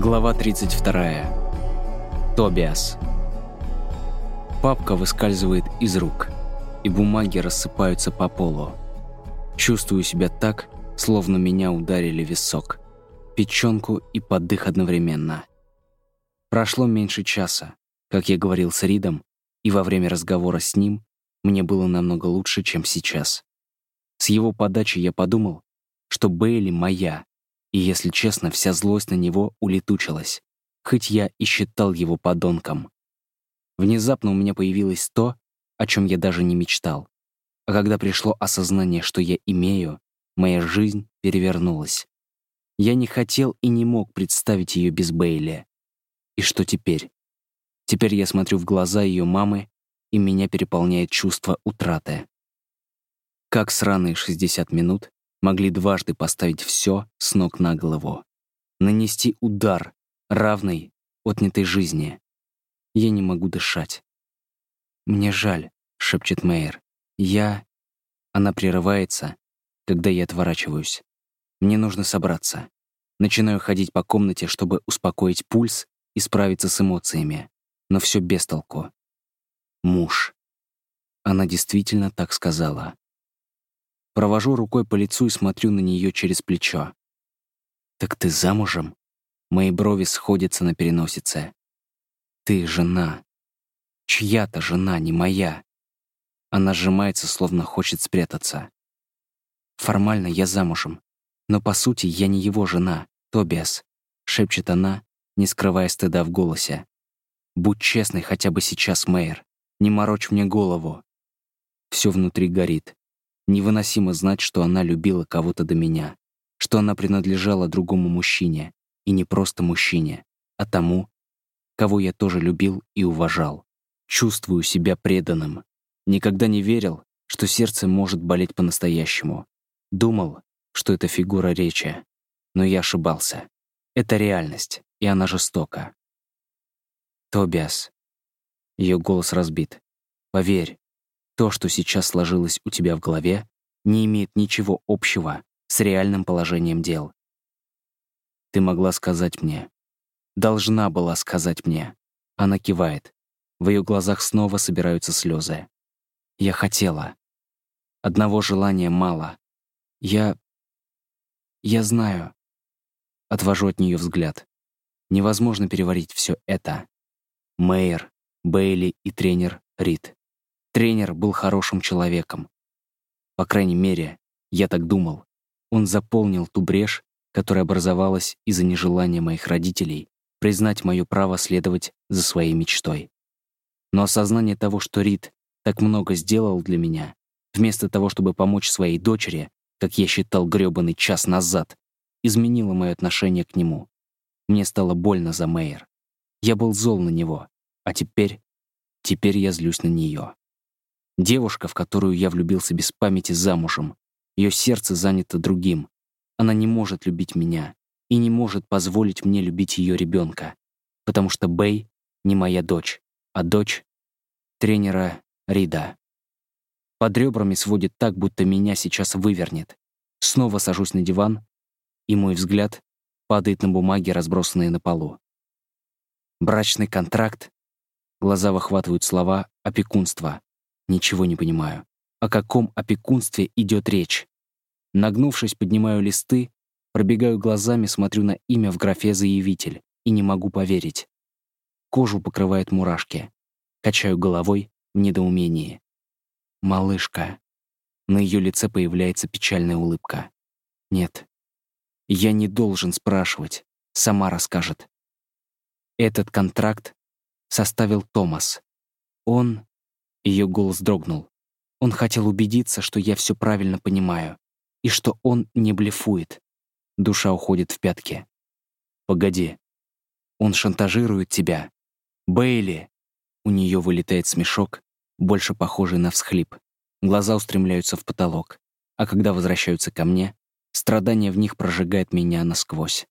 Глава 32. Тобиас. Папка выскальзывает из рук, и бумаги рассыпаются по полу. Чувствую себя так, словно меня ударили в висок, печенку и поддых одновременно. Прошло меньше часа, как я говорил с Ридом, и во время разговора с ним мне было намного лучше, чем сейчас. С его подачи я подумал, что Бейли моя, и, если честно, вся злость на него улетучилась, хоть я и считал его подонком. Внезапно у меня появилось то, о чем я даже не мечтал. А когда пришло осознание, что я имею, моя жизнь перевернулась. Я не хотел и не мог представить ее без Бейли. И что теперь? Теперь я смотрю в глаза ее мамы, и меня переполняет чувство утраты. Как сраные 60 минут могли дважды поставить все с ног на голову. Нанести удар, равный отнятой жизни. Я не могу дышать. «Мне жаль», — шепчет Мэйр. «Я...» Она прерывается, когда я отворачиваюсь. Мне нужно собраться. Начинаю ходить по комнате, чтобы успокоить пульс и справиться с эмоциями. Но все без толку. Муж. Она действительно так сказала. Провожу рукой по лицу и смотрю на нее через плечо. «Так ты замужем?» Мои брови сходятся на переносице. «Ты жена. Чья-то жена, не моя». Она сжимается, словно хочет спрятаться. «Формально я замужем, но по сути я не его жена, Тобиас», — шепчет она, не скрывая стыда в голосе. «Будь честной хотя бы сейчас, Мэйр. Не морочь мне голову». Все внутри горит. Невыносимо знать, что она любила кого-то до меня, что она принадлежала другому мужчине, и не просто мужчине, а тому, кого я тоже любил и уважал. Чувствую себя преданным. Никогда не верил, что сердце может болеть по-настоящему. Думал, что это фигура речи. Но я ошибался. Это реальность, и она жестока. Тобиас. Ее голос разбит. Поверь, то, что сейчас сложилось у тебя в голове, не имеет ничего общего с реальным положением дел. Ты могла сказать мне. Должна была сказать мне. Она кивает. В ее глазах снова собираются слезы. Я хотела. Одного желания мало. Я... Я знаю. Отвожу от нее взгляд. Невозможно переварить все это. Мэйр, Бейли и тренер Рид. Тренер был хорошим человеком. По крайней мере, я так думал. Он заполнил ту брешь, которая образовалась из-за нежелания моих родителей признать мое право следовать за своей мечтой. Но осознание того, что Рид так много сделал для меня, вместо того, чтобы помочь своей дочери, как я считал грёбаный час назад, изменило мое отношение к нему. Мне стало больно за Мэйр. Я был зол на него, а теперь... Теперь я злюсь на нее. Девушка, в которую я влюбился без памяти, замужем. Ее сердце занято другим. Она не может любить меня и не может позволить мне любить ее ребенка, потому что Бэй не моя дочь, а дочь тренера Рида. Под ребрами сводит так, будто меня сейчас вывернет. Снова сажусь на диван, и мой взгляд падает на бумаги, разбросанные на полу. Брачный контракт. Глаза выхватывают слова опекунства. Ничего не понимаю. О каком опекунстве идет речь? Нагнувшись, поднимаю листы, пробегаю глазами, смотрю на имя в графе «Заявитель» и не могу поверить. Кожу покрывает мурашки. Качаю головой в недоумении. «Малышка». На ее лице появляется печальная улыбка. «Нет, я не должен спрашивать, сама расскажет». Этот контракт составил Томас. Он ее голос дрогнул. Он хотел убедиться, что я все правильно понимаю, и что он не блефует. Душа уходит в пятки. «Погоди. Он шантажирует тебя. Бейли!» У нее вылетает смешок, больше похожий на всхлип. Глаза устремляются в потолок, а когда возвращаются ко мне, страдание в них прожигает меня насквозь.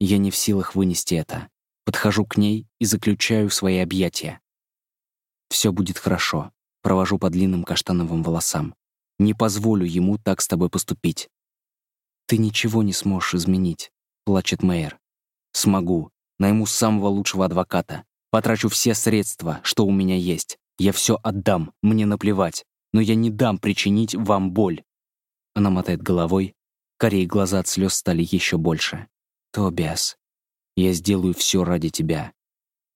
Я не в силах вынести это. Подхожу к ней и заключаю свои объятия. Все будет хорошо. Провожу по длинным каштановым волосам. Не позволю ему так с тобой поступить. Ты ничего не сможешь изменить, плачет Мэйр. Смогу. Найму самого лучшего адвоката. Потрачу все средства, что у меня есть. Я все отдам, мне наплевать. Но я не дам причинить вам боль. Она мотает головой. Корей глаза от слез стали еще больше. Тобиас, я сделаю все ради тебя.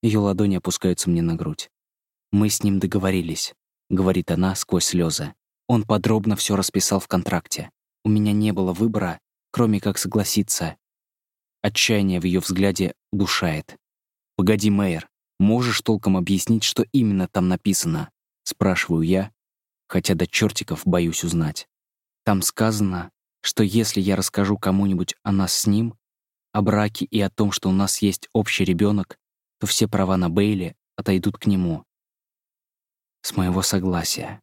Ее ладони опускаются мне на грудь. Мы с ним договорились, говорит она сквозь слезы. Он подробно все расписал в контракте. У меня не было выбора, кроме как согласиться. Отчаяние в ее взгляде душает. «Погоди, Мэйр, можешь толком объяснить, что именно там написано?» Спрашиваю я, хотя до чертиков боюсь узнать. Там сказано, что если я расскажу кому-нибудь о нас с ним, о браке и о том, что у нас есть общий ребенок, то все права на Бейли отойдут к нему. С моего согласия.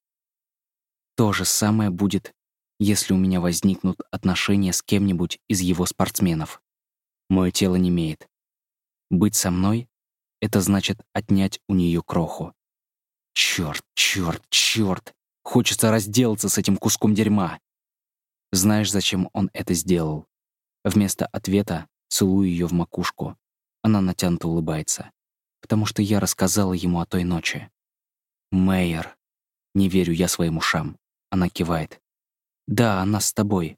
То же самое будет, если у меня возникнут отношения с кем-нибудь из его спортсменов. Мое тело не имеет. Быть со мной — это значит отнять у нее кроху. Черт, черт, черт! Хочется разделаться с этим куском дерьма. Знаешь, зачем он это сделал? Вместо ответа целую ее в макушку. Она натянуто улыбается. Потому что я рассказала ему о той ночи. Мэйер. Не верю я своим ушам. Она кивает. «Да, она с тобой».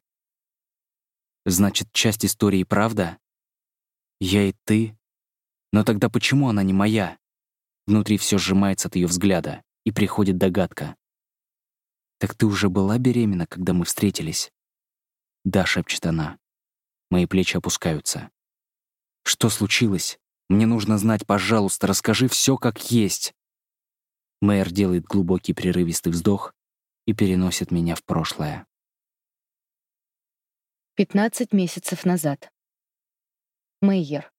«Значит, часть истории правда?» «Я и ты?» «Но тогда почему она не моя?» Внутри все сжимается от ее взгляда, и приходит догадка. «Так ты уже была беременна, когда мы встретились?» «Да», — шепчет она. Мои плечи опускаются. «Что случилось? Мне нужно знать, пожалуйста, расскажи все как есть». Мэр делает глубокий прерывистый вздох и переносит меня в прошлое. 15 месяцев назад. Мейер.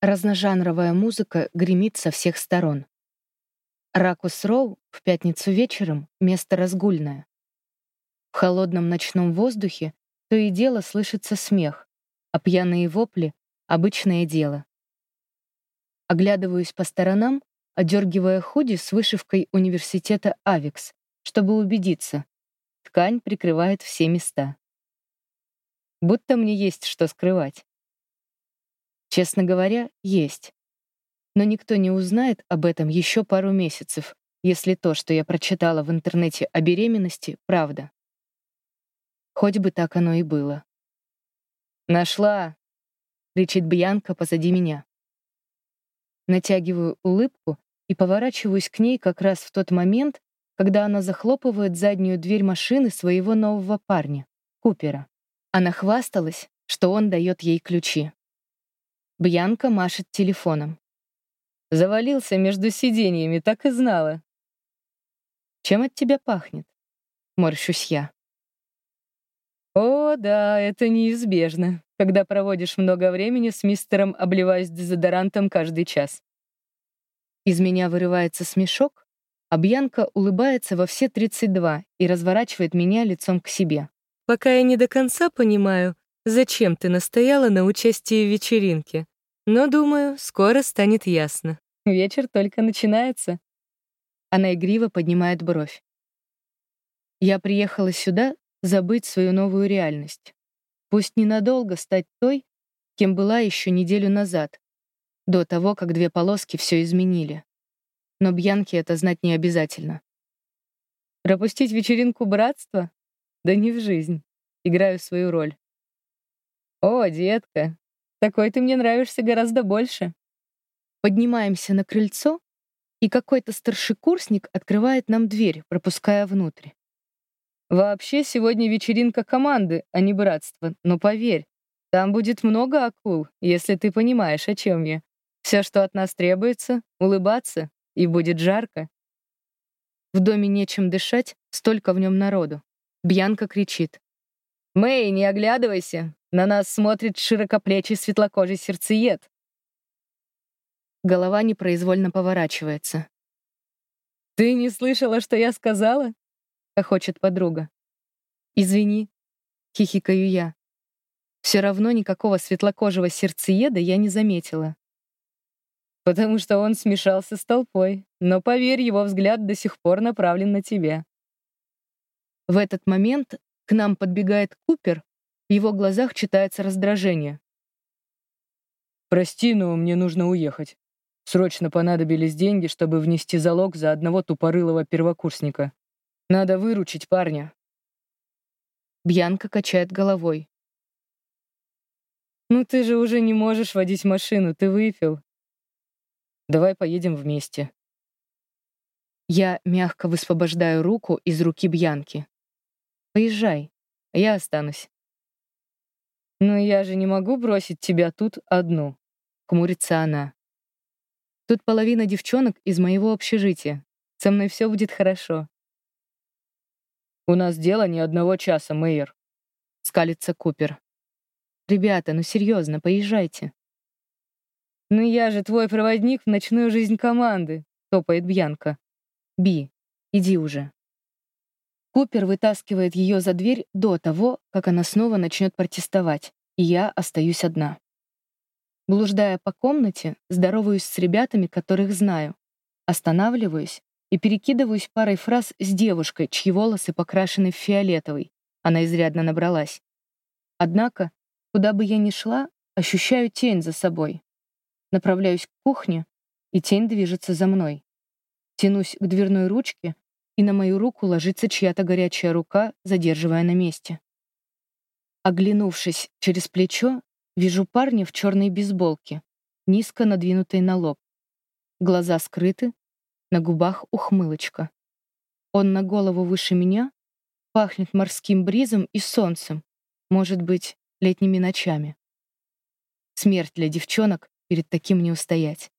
Разножанровая музыка гремит со всех сторон. Ракус Роу в пятницу вечером — место разгульное. В холодном ночном воздухе то и дело слышится смех, а пьяные вопли — обычное дело. Оглядываюсь по сторонам одергивая худи с вышивкой университета Авикс, чтобы убедиться. Ткань прикрывает все места. Будто мне есть что скрывать. Честно говоря, есть. Но никто не узнает об этом еще пару месяцев, если то, что я прочитала в интернете о беременности, правда. Хоть бы так оно и было. «Нашла!» — кричит Бьянка позади меня. Натягиваю улыбку и поворачиваюсь к ней как раз в тот момент, когда она захлопывает заднюю дверь машины своего нового парня, Купера. Она хвасталась, что он дает ей ключи. Бьянка машет телефоном. Завалился между сиденьями, так и знала. «Чем от тебя пахнет?» — морщусь я. «О, да, это неизбежно, когда проводишь много времени с мистером, обливаясь дезодорантом каждый час. Из меня вырывается смешок, а Бьянка улыбается во все 32 и разворачивает меня лицом к себе. «Пока я не до конца понимаю, зачем ты настояла на участии в вечеринке, но, думаю, скоро станет ясно. Вечер только начинается». Она игриво поднимает бровь. «Я приехала сюда забыть свою новую реальность. Пусть ненадолго стать той, кем была еще неделю назад, до того, как две полоски все изменили. Но Бьянке это знать не обязательно. Пропустить вечеринку братства? Да не в жизнь. Играю свою роль. О, детка, такой ты мне нравишься гораздо больше. Поднимаемся на крыльцо, и какой-то старшекурсник открывает нам дверь, пропуская внутрь. Вообще, сегодня вечеринка команды, а не братства, но поверь, там будет много акул, если ты понимаешь, о чем я. Все, что от нас требуется — улыбаться, и будет жарко. В доме нечем дышать, столько в нем народу. Бьянка кричит. «Мэй, не оглядывайся! На нас смотрит широкоплечий светлокожий сердцеед!» Голова непроизвольно поворачивается. «Ты не слышала, что я сказала?» — хохочет подруга. «Извини», — хихикаю я. Все равно никакого светлокожего сердцееда я не заметила потому что он смешался с толпой, но, поверь, его взгляд до сих пор направлен на тебя. В этот момент к нам подбегает Купер, в его глазах читается раздражение. «Прости, но мне нужно уехать. Срочно понадобились деньги, чтобы внести залог за одного тупорылого первокурсника. Надо выручить парня». Бьянка качает головой. «Ну ты же уже не можешь водить машину, ты выпил. Давай поедем вместе». Я мягко высвобождаю руку из руки Бьянки. «Поезжай, я останусь». «Но я же не могу бросить тебя тут одну», — хмурится она. «Тут половина девчонок из моего общежития. Со мной все будет хорошо». «У нас дело не одного часа, Мэйер», — скалится Купер. «Ребята, ну серьезно, поезжайте». «Ну я же твой проводник в ночную жизнь команды», — топает Бьянка. «Би, иди уже». Купер вытаскивает ее за дверь до того, как она снова начнет протестовать, и я остаюсь одна. Блуждая по комнате, здороваюсь с ребятами, которых знаю. Останавливаюсь и перекидываюсь парой фраз с девушкой, чьи волосы покрашены в фиолетовый. Она изрядно набралась. Однако, куда бы я ни шла, ощущаю тень за собой. Направляюсь к кухне, и тень движется за мной. Тянусь к дверной ручке, и на мою руку ложится чья-то горячая рука, задерживая на месте. Оглянувшись через плечо, вижу парня в черной бейсболке, низко надвинутой на лоб. Глаза скрыты, на губах ухмылочка. Он на голову выше меня, пахнет морским бризом и солнцем, может быть, летними ночами. Смерть для девчонок перед таким не устоять.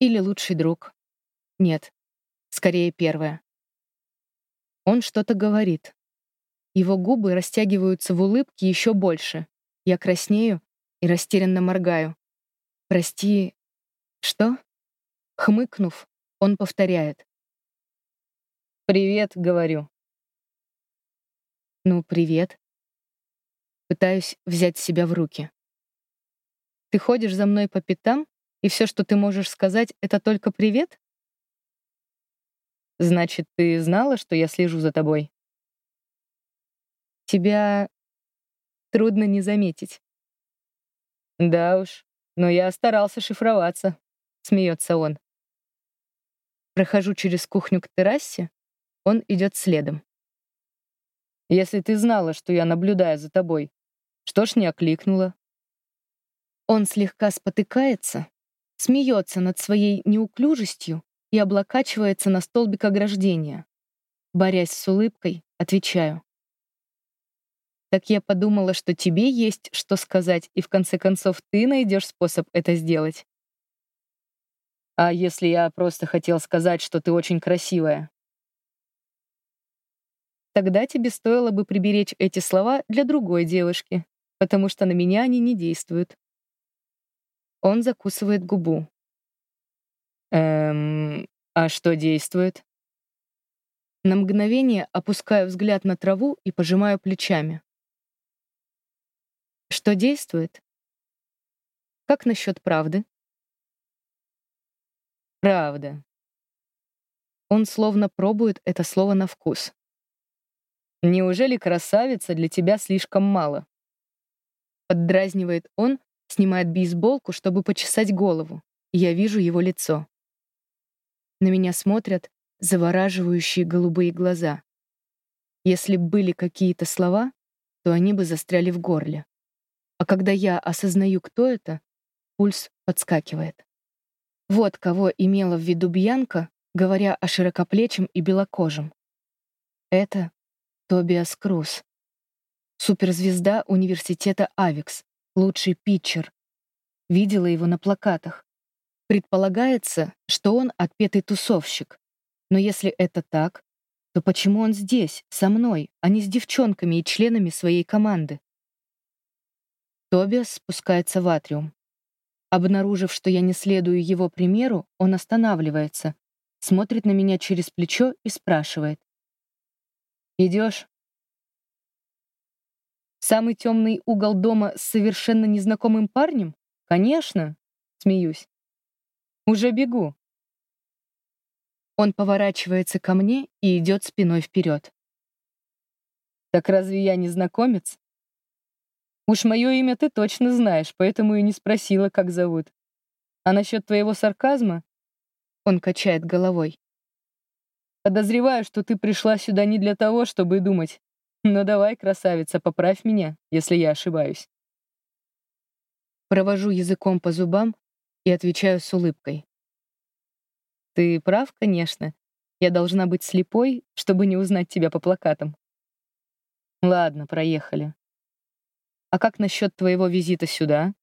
Или лучший друг. Нет, скорее первое. Он что-то говорит. Его губы растягиваются в улыбке еще больше. Я краснею и растерянно моргаю. «Прости...» «Что?» Хмыкнув, он повторяет. «Привет», — говорю. «Ну, привет». Пытаюсь взять себя в руки. «Ты ходишь за мной по пятам, и все, что ты можешь сказать, это только привет?» «Значит, ты знала, что я слежу за тобой?» «Тебя трудно не заметить». «Да уж, но я старался шифроваться», — смеется он. Прохожу через кухню к террасе, он идет следом. «Если ты знала, что я наблюдаю за тобой, что ж не окликнула?» Он слегка спотыкается, смеется над своей неуклюжестью и облокачивается на столбик ограждения. Борясь с улыбкой, отвечаю. «Так я подумала, что тебе есть что сказать, и в конце концов ты найдешь способ это сделать». А если я просто хотел сказать, что ты очень красивая? Тогда тебе стоило бы приберечь эти слова для другой девушки, потому что на меня они не действуют. Он закусывает губу. Эм, а что действует? На мгновение опускаю взгляд на траву и пожимаю плечами. Что действует? Как насчет правды? Правда. Он словно пробует это слово на вкус. Неужели красавица для тебя слишком мало? Поддразнивает он, снимает бейсболку, чтобы почесать голову, я вижу его лицо. На меня смотрят завораживающие голубые глаза. Если б были какие-то слова, то они бы застряли в горле. А когда я осознаю, кто это, пульс подскакивает. Вот кого имела в виду Бьянка, говоря о широкоплечем и белокожем. Это Тобиас Круз. Суперзвезда университета Авикс, лучший питчер. Видела его на плакатах. Предполагается, что он отпетый тусовщик. Но если это так, то почему он здесь, со мной, а не с девчонками и членами своей команды? Тобиас спускается в атриум. Обнаружив, что я не следую его примеру, он останавливается, смотрит на меня через плечо и спрашивает. «Идешь?» «Самый темный угол дома с совершенно незнакомым парнем? Конечно!» — смеюсь. «Уже бегу!» Он поворачивается ко мне и идет спиной вперед. «Так разве я не знакомец?» Уж мое имя ты точно знаешь, поэтому и не спросила, как зовут. А насчет твоего сарказма? Он качает головой. Подозреваю, что ты пришла сюда не для того, чтобы думать. Но давай, красавица, поправь меня, если я ошибаюсь. Провожу языком по зубам и отвечаю с улыбкой. Ты прав, конечно. Я должна быть слепой, чтобы не узнать тебя по плакатам. Ладно, проехали. А как насчет твоего визита сюда?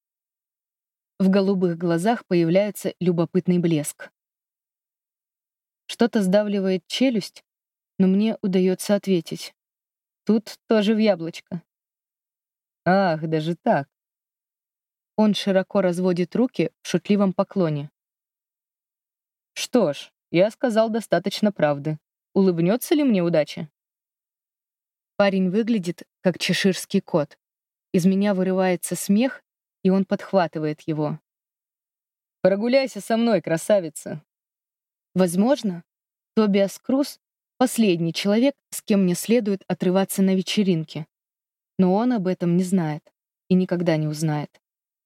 В голубых глазах появляется любопытный блеск. Что-то сдавливает челюсть, но мне удается ответить. Тут тоже в яблочко. Ах, даже так. Он широко разводит руки в шутливом поклоне. Что ж, я сказал достаточно правды. Улыбнется ли мне удача? Парень выглядит, как чеширский кот. Из меня вырывается смех, и он подхватывает его. «Прогуляйся со мной, красавица!» Возможно, Тобиас Круз — последний человек, с кем мне следует отрываться на вечеринке. Но он об этом не знает и никогда не узнает.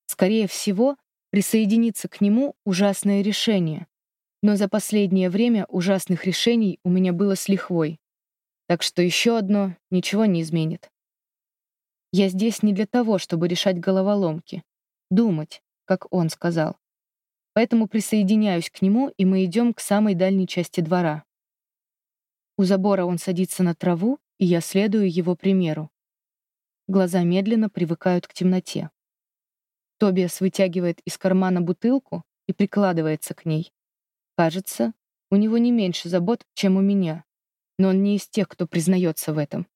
Скорее всего, присоединиться к нему — ужасное решение. Но за последнее время ужасных решений у меня было с лихвой. Так что еще одно ничего не изменит. Я здесь не для того, чтобы решать головоломки. Думать, как он сказал. Поэтому присоединяюсь к нему, и мы идем к самой дальней части двора. У забора он садится на траву, и я следую его примеру. Глаза медленно привыкают к темноте. Тобиас вытягивает из кармана бутылку и прикладывается к ней. Кажется, у него не меньше забот, чем у меня, но он не из тех, кто признается в этом.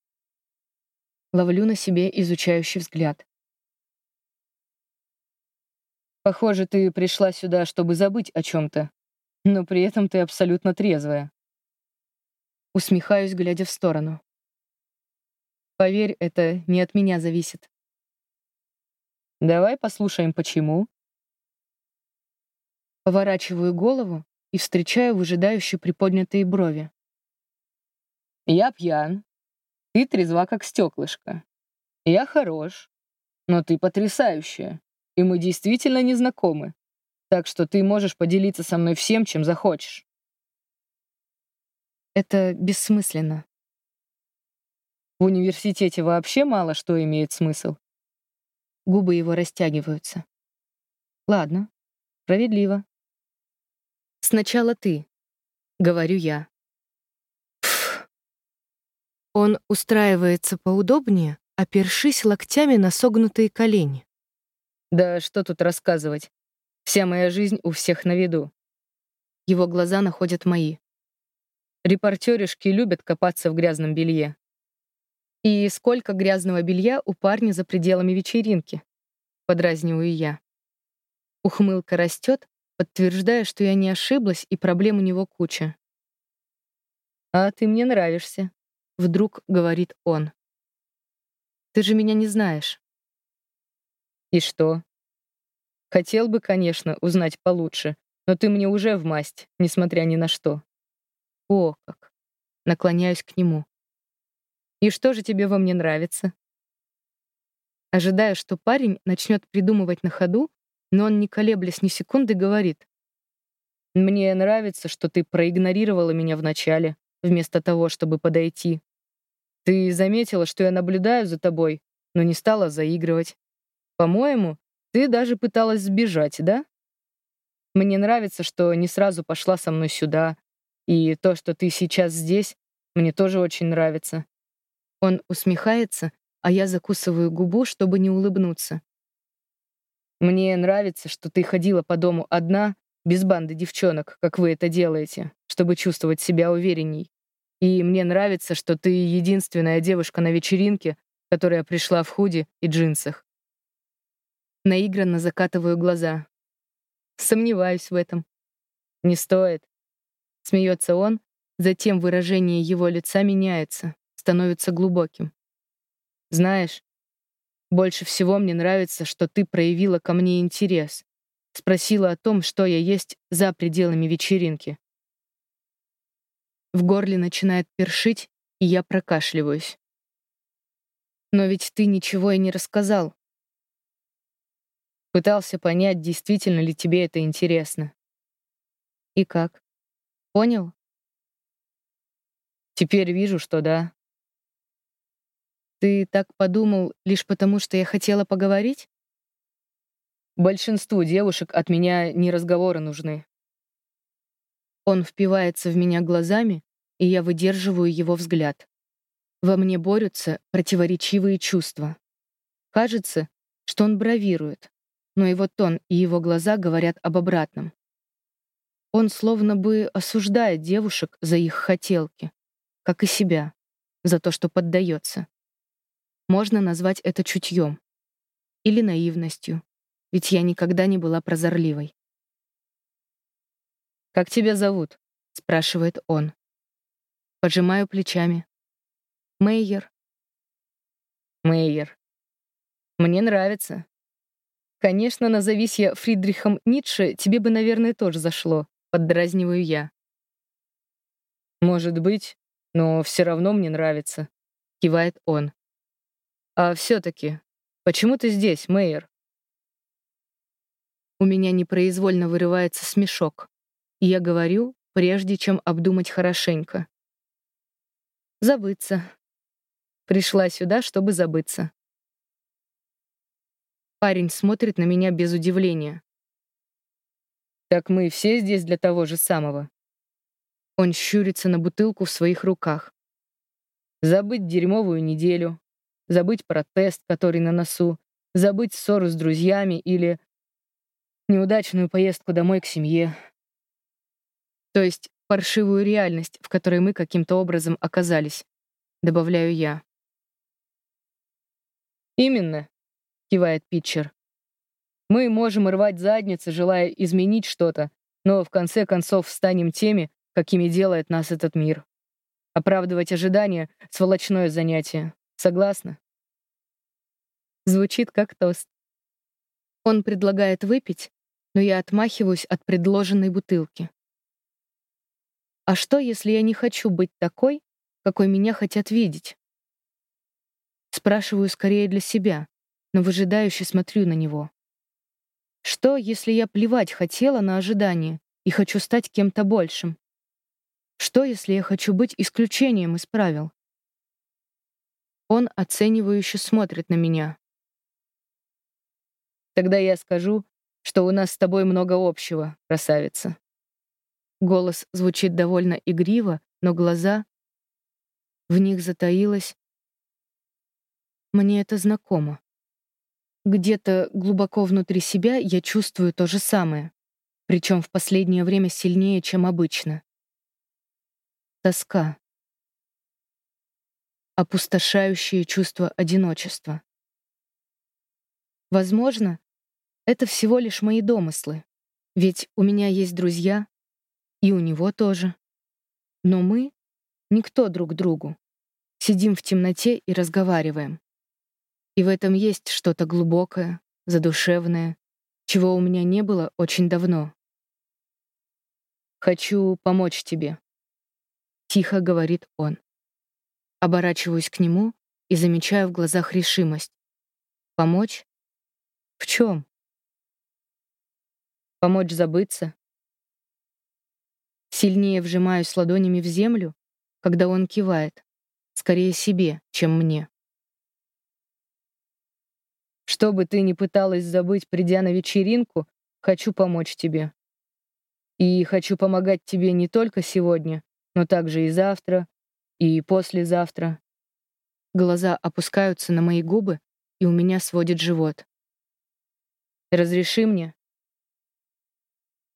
Ловлю на себе изучающий взгляд. Похоже, ты пришла сюда, чтобы забыть о чем-то, но при этом ты абсолютно трезвая. Усмехаюсь, глядя в сторону. Поверь, это не от меня зависит. Давай послушаем, почему. Поворачиваю голову и встречаю выжидающие приподнятые брови. Я пьян. Ты трезва, как стеклышко. Я хорош. Но ты потрясающая. И мы действительно не знакомы. Так что ты можешь поделиться со мной всем, чем захочешь. Это бессмысленно. В университете вообще мало что имеет смысл. Губы его растягиваются. Ладно, справедливо. Сначала ты, говорю я. Пф. Он устраивается поудобнее, опершись локтями на согнутые колени. Да что тут рассказывать? Вся моя жизнь у всех на виду. Его глаза находят мои. Репортеришки любят копаться в грязном белье. И сколько грязного белья у парня за пределами вечеринки? Подразниваю я. Ухмылка растет, подтверждая, что я не ошиблась, и проблем у него куча. «А ты мне нравишься», — вдруг говорит он. «Ты же меня не знаешь». «И что?» «Хотел бы, конечно, узнать получше, но ты мне уже в масть, несмотря ни на что». «О, как!» Наклоняюсь к нему. И что же тебе во мне нравится? Ожидая, что парень начнет придумывать на ходу, но он, не колеблясь ни секунды, говорит. «Мне нравится, что ты проигнорировала меня вначале, вместо того, чтобы подойти. Ты заметила, что я наблюдаю за тобой, но не стала заигрывать. По-моему, ты даже пыталась сбежать, да? Мне нравится, что не сразу пошла со мной сюда, и то, что ты сейчас здесь, мне тоже очень нравится. Он усмехается, а я закусываю губу, чтобы не улыбнуться. «Мне нравится, что ты ходила по дому одна, без банды девчонок, как вы это делаете, чтобы чувствовать себя уверенней. И мне нравится, что ты единственная девушка на вечеринке, которая пришла в худи и джинсах. Наигранно закатываю глаза. Сомневаюсь в этом. Не стоит. Смеется он, затем выражение его лица меняется становится глубоким. Знаешь, больше всего мне нравится, что ты проявила ко мне интерес, спросила о том, что я есть за пределами вечеринки. В горле начинает першить, и я прокашливаюсь. Но ведь ты ничего и не рассказал, Пытался понять, действительно ли тебе это интересно. И как? Понял? Теперь вижу, что да. Ты так подумал лишь потому, что я хотела поговорить? Большинству девушек от меня не разговоры нужны. Он впивается в меня глазами, и я выдерживаю его взгляд. Во мне борются противоречивые чувства. Кажется, что он бравирует, но его тон и его глаза говорят об обратном. Он словно бы осуждает девушек за их хотелки, как и себя, за то, что поддается. Можно назвать это чутьем или наивностью, ведь я никогда не была прозорливой. «Как тебя зовут?» — спрашивает он. Пожимаю плечами. Мейер. Мейер. Мне нравится. Конечно, назовись я Фридрихом Ницше, тебе бы, наверное, тоже зашло. Поддразниваю я. Может быть, но все равно мне нравится. Кивает он. А все-таки, почему ты здесь, Мейер? У меня непроизвольно вырывается смешок. И я говорю, прежде чем обдумать хорошенько. Забыться. Пришла сюда, чтобы забыться. Парень смотрит на меня без удивления. Так мы все здесь для того же самого. Он щурится на бутылку в своих руках. Забыть дерьмовую неделю, забыть про тест, который на носу, забыть ссору с друзьями или неудачную поездку домой к семье. То есть паршивую реальность, в которой мы каким-то образом оказались, добавляю я. Именно, кивает Питчер. Мы можем рвать задницы, желая изменить что-то, но в конце концов станем теми, какими делает нас этот мир. Оправдывать ожидания — сволочное занятие. Согласна? Звучит как тост. Он предлагает выпить, но я отмахиваюсь от предложенной бутылки. А что, если я не хочу быть такой, какой меня хотят видеть? Спрашиваю скорее для себя, но выжидающе смотрю на него. Что, если я плевать хотела на ожидания и хочу стать кем-то большим? Что, если я хочу быть исключением из правил? Он оценивающе смотрит на меня. Тогда я скажу, что у нас с тобой много общего, красавица. Голос звучит довольно игриво, но глаза... В них затаилось... Мне это знакомо. Где-то глубоко внутри себя я чувствую то же самое, причем в последнее время сильнее, чем обычно. Тоска. Опустошающее чувство одиночества. Возможно, это всего лишь мои домыслы, ведь у меня есть друзья, и у него тоже. Но мы — никто друг другу. Сидим в темноте и разговариваем. И в этом есть что-то глубокое, задушевное, чего у меня не было очень давно. «Хочу помочь тебе», — тихо говорит он. Оборачиваюсь к нему и замечаю в глазах решимость. «Помочь? В чем? «Помочь забыться?» Сильнее вжимаюсь ладонями в землю, когда он кивает, скорее себе, чем мне. Что бы ты ни пыталась забыть, придя на вечеринку, хочу помочь тебе. И хочу помогать тебе не только сегодня, но также и завтра, и послезавтра. Глаза опускаются на мои губы, и у меня сводит живот. Разреши мне.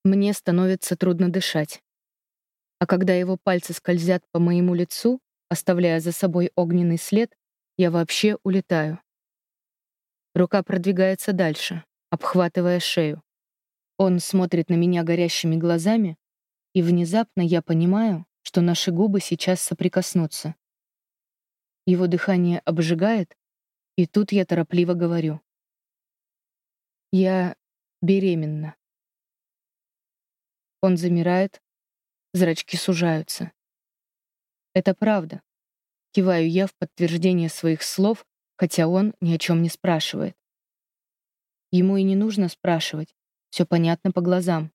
Мне становится трудно дышать а когда его пальцы скользят по моему лицу, оставляя за собой огненный след, я вообще улетаю. Рука продвигается дальше, обхватывая шею. Он смотрит на меня горящими глазами, и внезапно я понимаю, что наши губы сейчас соприкоснутся. Его дыхание обжигает, и тут я торопливо говорю. Я беременна. Он замирает, Зрачки сужаются. Это правда. Киваю я в подтверждение своих слов, хотя он ни о чем не спрашивает. Ему и не нужно спрашивать. Все понятно по глазам.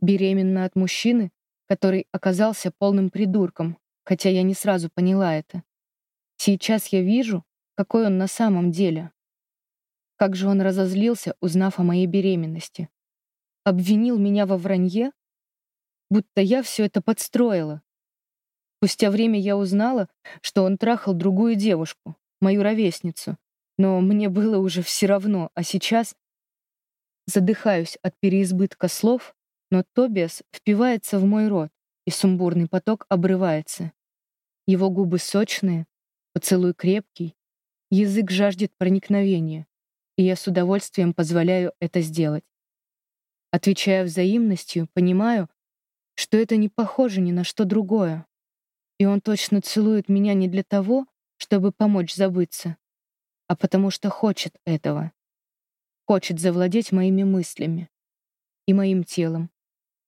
Беременна от мужчины, который оказался полным придурком, хотя я не сразу поняла это. Сейчас я вижу, какой он на самом деле. Как же он разозлился, узнав о моей беременности. Обвинил меня во вранье, будто я все это подстроила. Спустя время я узнала, что он трахал другую девушку, мою ровесницу, но мне было уже все равно, а сейчас задыхаюсь от переизбытка слов, но Тобиас впивается в мой рот, и сумбурный поток обрывается. Его губы сочные, поцелуй крепкий, язык жаждет проникновения, и я с удовольствием позволяю это сделать. Отвечая взаимностью, понимаю, что это не похоже ни на что другое. И он точно целует меня не для того, чтобы помочь забыться, а потому что хочет этого. Хочет завладеть моими мыслями и моим телом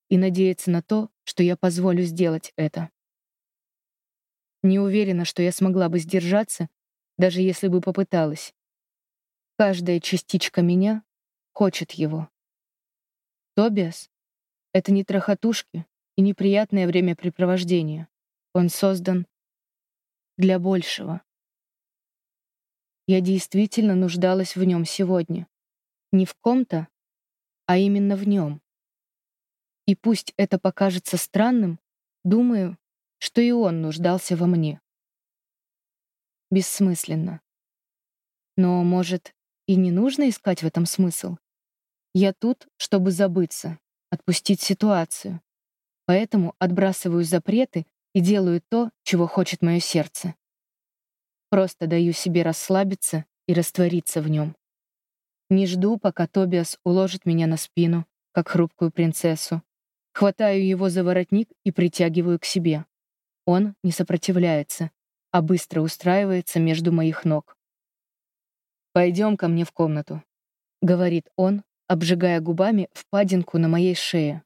и надеется на то, что я позволю сделать это. Не уверена, что я смогла бы сдержаться, даже если бы попыталась. Каждая частичка меня хочет его. Тобиас — это не трахотушки и неприятное времяпрепровождение. Он создан для большего. Я действительно нуждалась в нем сегодня. Не в ком-то, а именно в нем. И пусть это покажется странным, думаю, что и он нуждался во мне. Бессмысленно. Но, может, и не нужно искать в этом смысл? Я тут, чтобы забыться, отпустить ситуацию. Поэтому отбрасываю запреты и делаю то, чего хочет мое сердце. Просто даю себе расслабиться и раствориться в нем. Не жду, пока Тобиас уложит меня на спину, как хрупкую принцессу. Хватаю его за воротник и притягиваю к себе. Он не сопротивляется, а быстро устраивается между моих ног. «Пойдем ко мне в комнату», — говорит он, обжигая губами впадинку на моей шее.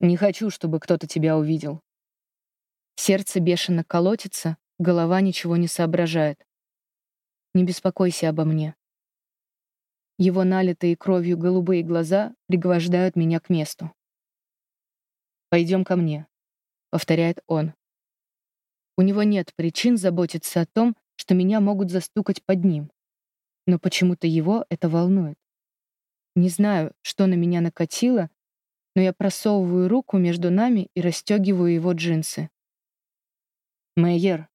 «Не хочу, чтобы кто-то тебя увидел». Сердце бешено колотится, голова ничего не соображает. «Не беспокойся обо мне». Его налитые кровью голубые глаза пригвождают меня к месту. «Пойдем ко мне», — повторяет он. У него нет причин заботиться о том, что меня могут застукать под ним но почему-то его это волнует. Не знаю, что на меня накатило, но я просовываю руку между нами и расстегиваю его джинсы. Мэйер.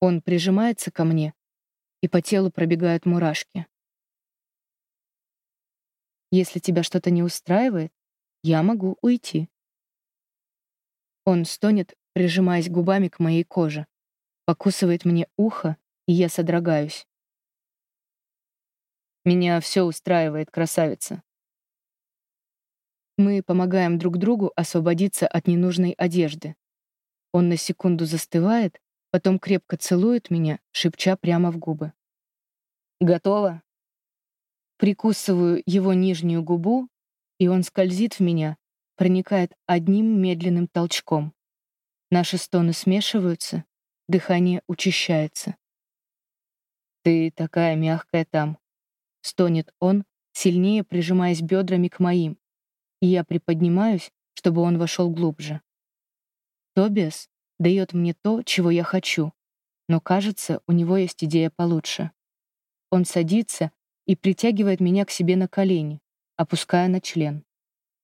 Он прижимается ко мне, и по телу пробегают мурашки. Если тебя что-то не устраивает, я могу уйти. Он стонет, прижимаясь губами к моей коже, покусывает мне ухо, и я содрогаюсь. Меня все устраивает, красавица. Мы помогаем друг другу освободиться от ненужной одежды. Он на секунду застывает, потом крепко целует меня, шепча прямо в губы. «Готово?» Прикусываю его нижнюю губу, и он скользит в меня, проникает одним медленным толчком. Наши стоны смешиваются, дыхание учащается. «Ты такая мягкая там», — стонет он, сильнее прижимаясь бедрами к моим, и я приподнимаюсь, чтобы он вошел глубже. Тобиас дает мне то, чего я хочу, но, кажется, у него есть идея получше. Он садится и притягивает меня к себе на колени, опуская на член.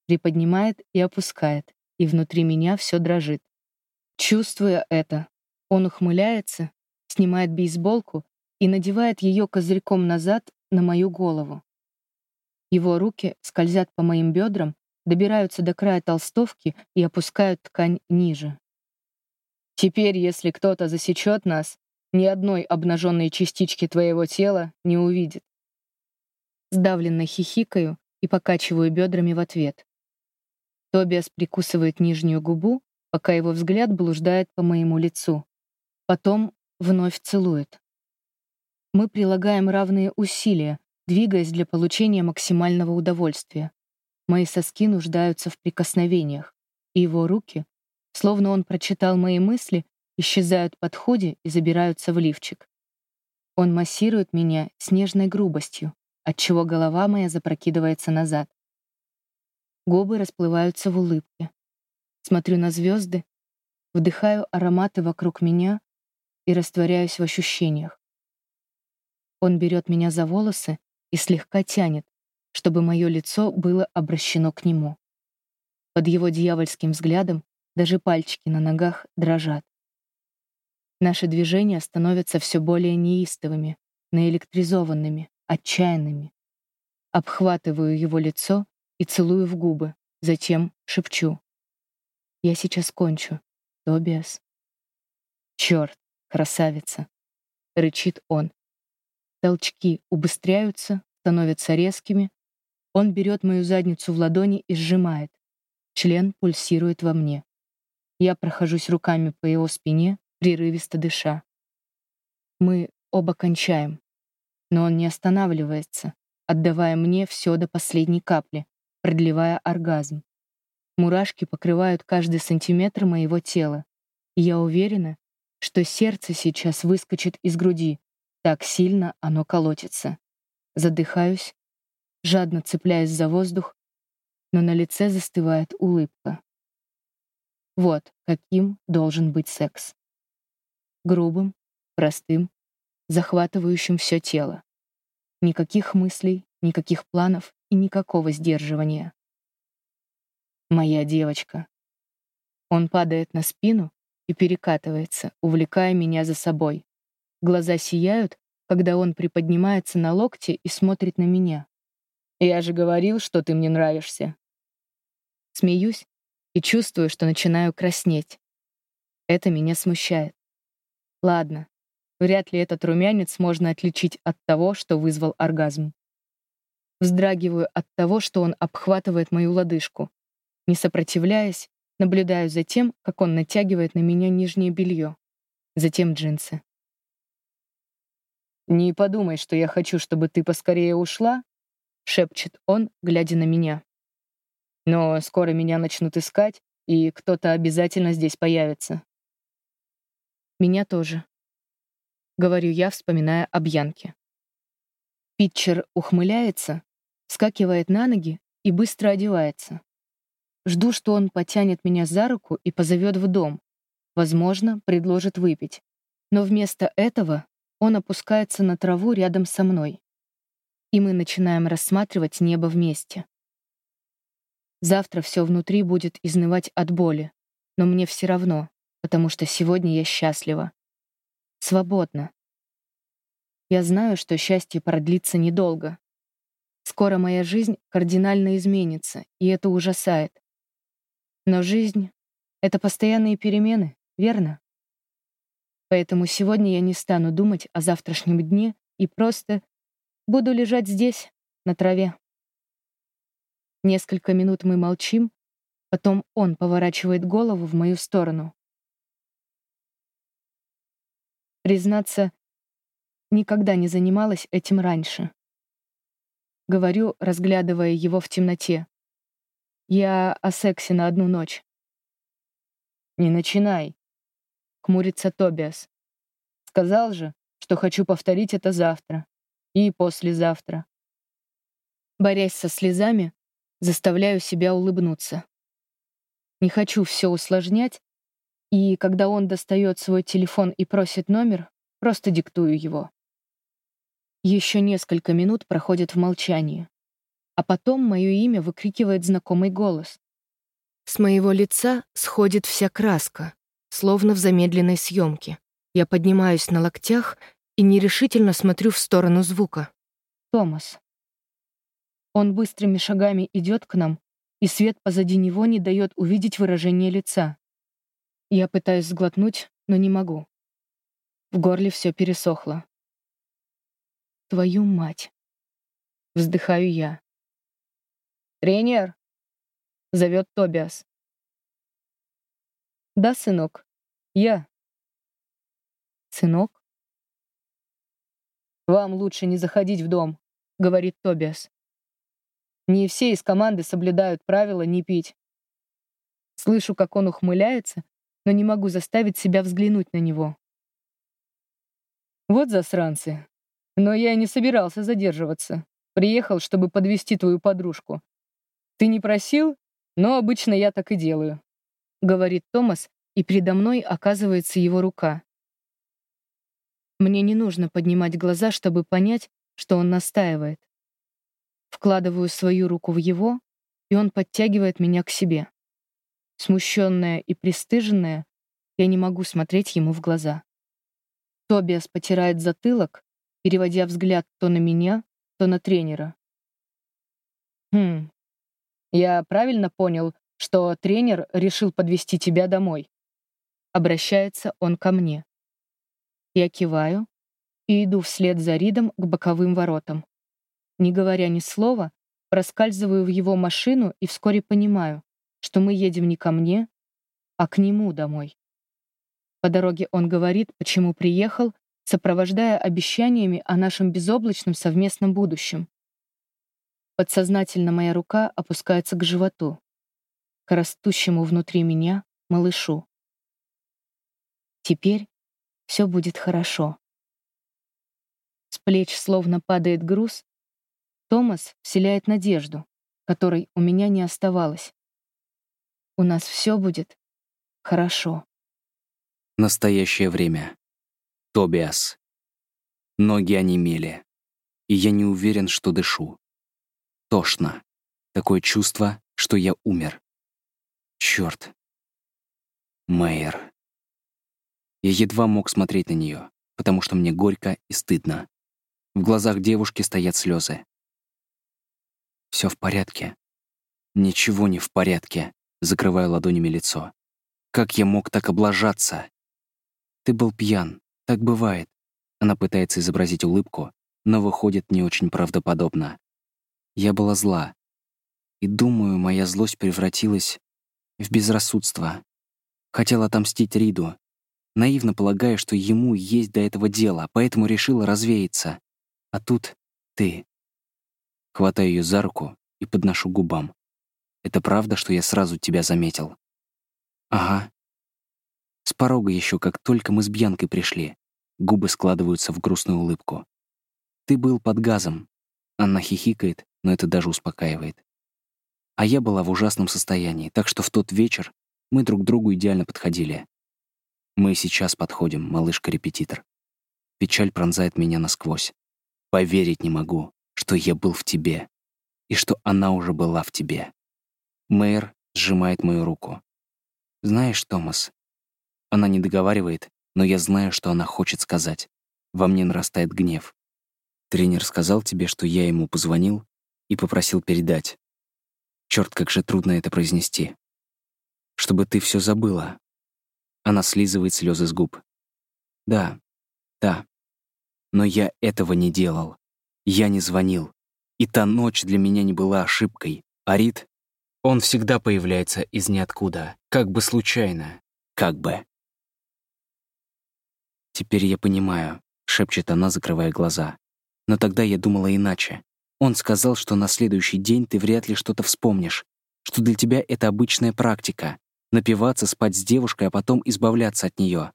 Приподнимает и опускает, и внутри меня все дрожит. Чувствуя это, он ухмыляется, снимает бейсболку и надевает ее козырьком назад на мою голову. Его руки скользят по моим бедрам, добираются до края толстовки и опускают ткань ниже. Теперь, если кто-то засечет нас, ни одной обнаженной частички твоего тела не увидит. Сдавленно хихикаю и покачиваю бедрами в ответ. Тобиас прикусывает нижнюю губу, пока его взгляд блуждает по моему лицу. Потом вновь целует мы прилагаем равные усилия, двигаясь для получения максимального удовольствия. Мои соски нуждаются в прикосновениях, и его руки, словно он прочитал мои мысли, исчезают под ходе и забираются в лифчик. Он массирует меня с нежной грубостью, отчего голова моя запрокидывается назад. Губы расплываются в улыбке. Смотрю на звезды, вдыхаю ароматы вокруг меня и растворяюсь в ощущениях. Он берет меня за волосы и слегка тянет, чтобы мое лицо было обращено к нему. Под его дьявольским взглядом даже пальчики на ногах дрожат. Наши движения становятся все более неистовыми, наэлектризованными, отчаянными. Обхватываю его лицо и целую в губы, затем шепчу. «Я сейчас кончу, Тобиас». «Черт, красавица!» — рычит он. Толчки убыстряются, становятся резкими. Он берет мою задницу в ладони и сжимает. Член пульсирует во мне. Я прохожусь руками по его спине, прерывисто дыша. Мы оба кончаем, но он не останавливается, отдавая мне все до последней капли, продлевая оргазм. Мурашки покрывают каждый сантиметр моего тела, и я уверена, что сердце сейчас выскочит из груди, так сильно оно колотится. Задыхаюсь, жадно цепляясь за воздух, но на лице застывает улыбка. Вот каким должен быть секс. Грубым, простым, захватывающим все тело. Никаких мыслей, никаких планов и никакого сдерживания. Моя девочка. Он падает на спину и перекатывается, увлекая меня за собой. Глаза сияют, когда он приподнимается на локте и смотрит на меня. «Я же говорил, что ты мне нравишься». Смеюсь и чувствую, что начинаю краснеть. Это меня смущает. Ладно, вряд ли этот румянец можно отличить от того, что вызвал оргазм. Вздрагиваю от того, что он обхватывает мою лодыжку. Не сопротивляясь, наблюдаю за тем, как он натягивает на меня нижнее белье, затем джинсы. «Не подумай, что я хочу, чтобы ты поскорее ушла», — шепчет он, глядя на меня. «Но скоро меня начнут искать, и кто-то обязательно здесь появится. Меня тоже. Говорю я, вспоминая об Янке. Питчер ухмыляется, вскакивает на ноги и быстро одевается. Жду, что он потянет меня за руку и позовет в дом. Возможно, предложит выпить. Но вместо этого он опускается на траву рядом со мной. И мы начинаем рассматривать небо вместе. Завтра все внутри будет изнывать от боли, но мне все равно, потому что сегодня я счастлива. Свободна. Я знаю, что счастье продлится недолго. Скоро моя жизнь кардинально изменится, и это ужасает. Но жизнь — это постоянные перемены, верно? Поэтому сегодня я не стану думать о завтрашнем дне и просто буду лежать здесь, на траве. Несколько минут мы молчим, потом он поворачивает голову в мою сторону. Признаться, никогда не занималась этим раньше. Говорю, разглядывая его в темноте. Я о сексе на одну ночь. «Не начинай», — хмурится Тобиас. «Сказал же, что хочу повторить это завтра и послезавтра». Борясь со слезами, заставляю себя улыбнуться. Не хочу все усложнять и когда он достает свой телефон и просит номер, просто диктую его. Еще несколько минут проходят в молчании. А потом мое имя выкрикивает знакомый голос. С моего лица сходит вся краска, словно в замедленной съемке. Я поднимаюсь на локтях и нерешительно смотрю в сторону звука. Томас. Он быстрыми шагами идет к нам, и свет позади него не дает увидеть выражение лица. Я пытаюсь сглотнуть, но не могу. В горле все пересохло. Твою мать. Вздыхаю я. «Тренер!» — зовет Тобиас. «Да, сынок, я». «Сынок?» «Вам лучше не заходить в дом», — говорит Тобиас. «Не все из команды соблюдают правила не пить». Слышу, как он ухмыляется, но не могу заставить себя взглянуть на него. Вот засранцы. Но я не собирался задерживаться. Приехал, чтобы подвести твою подружку. Ты не просил, но обычно я так и делаю», — говорит Томас, и передо мной оказывается его рука. Мне не нужно поднимать глаза, чтобы понять, что он настаивает. Вкладываю свою руку в его, и он подтягивает меня к себе. Смущенная и пристыженная, я не могу смотреть ему в глаза. Тобиас потирает затылок, переводя взгляд то на меня, то на тренера. «Хм, я правильно понял, что тренер решил подвести тебя домой?» Обращается он ко мне. Я киваю и иду вслед за Ридом к боковым воротам. Не говоря ни слова, проскальзываю в его машину и вскоре понимаю, что мы едем не ко мне, а к нему домой. По дороге он говорит, почему приехал, сопровождая обещаниями о нашем безоблачном совместном будущем. Подсознательно моя рука опускается к животу, к растущему внутри меня малышу. Теперь все будет хорошо. С плеч словно падает груз, Томас вселяет надежду, которой у меня не оставалось. У нас все будет хорошо. Настоящее время. Тобиас. Ноги онемели, и я не уверен, что дышу. Тошно. Такое чувство, что я умер. Черт. Мэйр. Я едва мог смотреть на нее, потому что мне горько и стыдно. В глазах девушки стоят слезы. Все в порядке. Ничего не в порядке, закрывая ладонями лицо. Как я мог так облажаться? Ты был пьян, так бывает. Она пытается изобразить улыбку, но выходит не очень правдоподобно. Я была зла. И думаю, моя злость превратилась в безрассудство. Хотел отомстить Риду, наивно полагая, что ему есть до этого дело, поэтому решила развеяться. А тут ты. Хватаю ее за руку и подношу губам. Это правда, что я сразу тебя заметил? Ага. С порога еще, как только мы с Бьянкой пришли, губы складываются в грустную улыбку. Ты был под газом. Она хихикает, но это даже успокаивает. А я была в ужасном состоянии, так что в тот вечер мы друг другу идеально подходили. Мы сейчас подходим, малышка-репетитор. Печаль пронзает меня насквозь. Поверить не могу, что я был в тебе, и что она уже была в тебе. Мэйр сжимает мою руку. Знаешь, Томас, она не договаривает, но я знаю, что она хочет сказать. Во мне нарастает гнев. Тренер сказал тебе, что я ему позвонил и попросил передать. Черт, как же трудно это произнести. Чтобы ты все забыла. Она слизывает слезы с губ. Да, да. Но я этого не делал. Я не звонил. И та ночь для меня не была ошибкой. А Рид, он всегда появляется из ниоткуда, как бы случайно, как бы. «Теперь я понимаю», — шепчет она, закрывая глаза. «Но тогда я думала иначе. Он сказал, что на следующий день ты вряд ли что-то вспомнишь, что для тебя это обычная практика — напиваться, спать с девушкой, а потом избавляться от нее.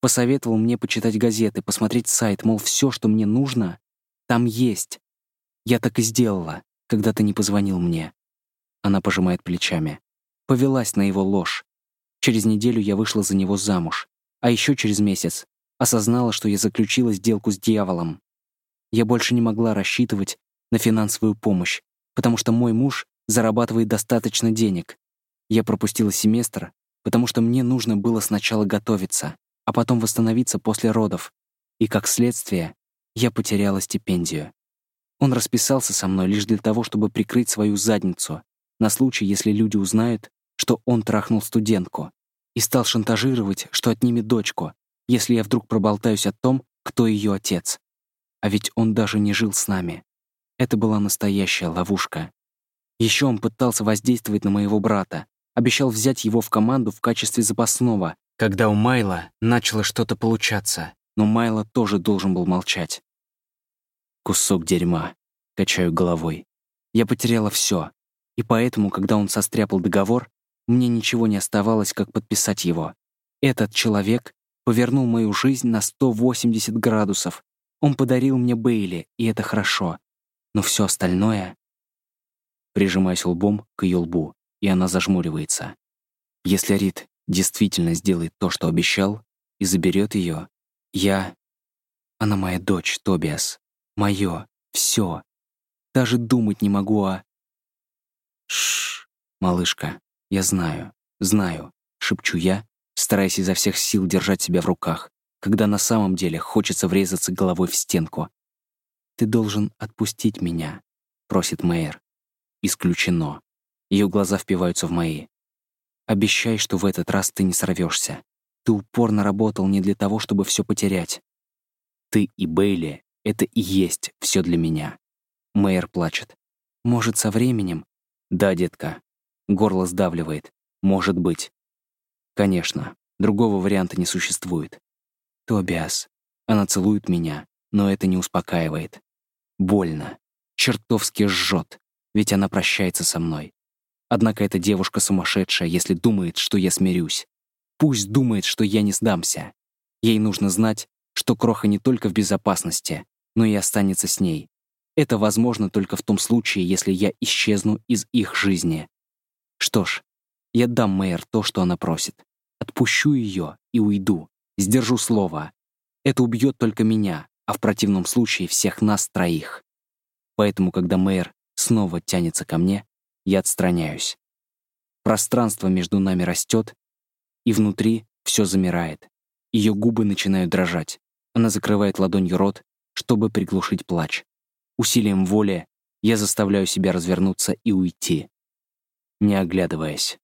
Посоветовал мне почитать газеты, посмотреть сайт, мол, все, что мне нужно, там есть. Я так и сделала, когда ты не позвонил мне. Она пожимает плечами. Повелась на его ложь. Через неделю я вышла за него замуж. А еще через месяц осознала, что я заключила сделку с дьяволом. Я больше не могла рассчитывать на финансовую помощь, потому что мой муж зарабатывает достаточно денег. Я пропустила семестр, потому что мне нужно было сначала готовиться, а потом восстановиться после родов. И как следствие, я потеряла стипендию. Он расписался со мной лишь для того, чтобы прикрыть свою задницу, на случай, если люди узнают, что он трахнул студентку, и стал шантажировать, что отнимет дочку, если я вдруг проболтаюсь о том, кто ее отец. А ведь он даже не жил с нами. Это была настоящая ловушка. Еще он пытался воздействовать на моего брата, обещал взять его в команду в качестве запасного, когда у Майла начало что-то получаться, но Майла тоже должен был молчать. Кусок дерьма. Качаю головой. Я потеряла все, и поэтому, когда он состряпал договор, мне ничего не оставалось, как подписать его. Этот человек повернул мою жизнь на 180 градусов. Он подарил мне Бейли, и это хорошо. Но все остальное... Прижимаюсь лбом к ее лбу, и она зажмуривается. Если Рид действительно сделает то, что обещал, и заберет ее, я... Она моя дочь, Тобиас. Мое. Все. Даже думать не могу о... Шш, малышка, я знаю, знаю, шепчу я, стараясь изо всех сил держать себя в руках, когда на самом деле хочется врезаться головой в стенку. «Ты должен отпустить меня», — просит Мэйр. «Исключено». Ее глаза впиваются в мои. «Обещай, что в этот раз ты не сорвешься. Ты упорно работал не для того, чтобы все потерять. Ты и Бейли — это и есть все для меня». Мэйр плачет. «Может, со временем?» «Да, детка». Горло сдавливает. «Может быть». Конечно, другого варианта не существует. Тобиас. Она целует меня, но это не успокаивает. Больно. Чертовски жжет, ведь она прощается со мной. Однако эта девушка сумасшедшая, если думает, что я смирюсь. Пусть думает, что я не сдамся. Ей нужно знать, что Кроха не только в безопасности, но и останется с ней. Это возможно только в том случае, если я исчезну из их жизни. Что ж, я дам Мэйр то, что она просит. Отпущу ее и уйду. Сдержу слово. Это убьет только меня, а в противном случае всех нас троих. Поэтому, когда мэр снова тянется ко мне, я отстраняюсь. Пространство между нами растет, и внутри все замирает. Ее губы начинают дрожать. Она закрывает ладонью рот, чтобы приглушить плач. Усилием воли я заставляю себя развернуться и уйти, не оглядываясь.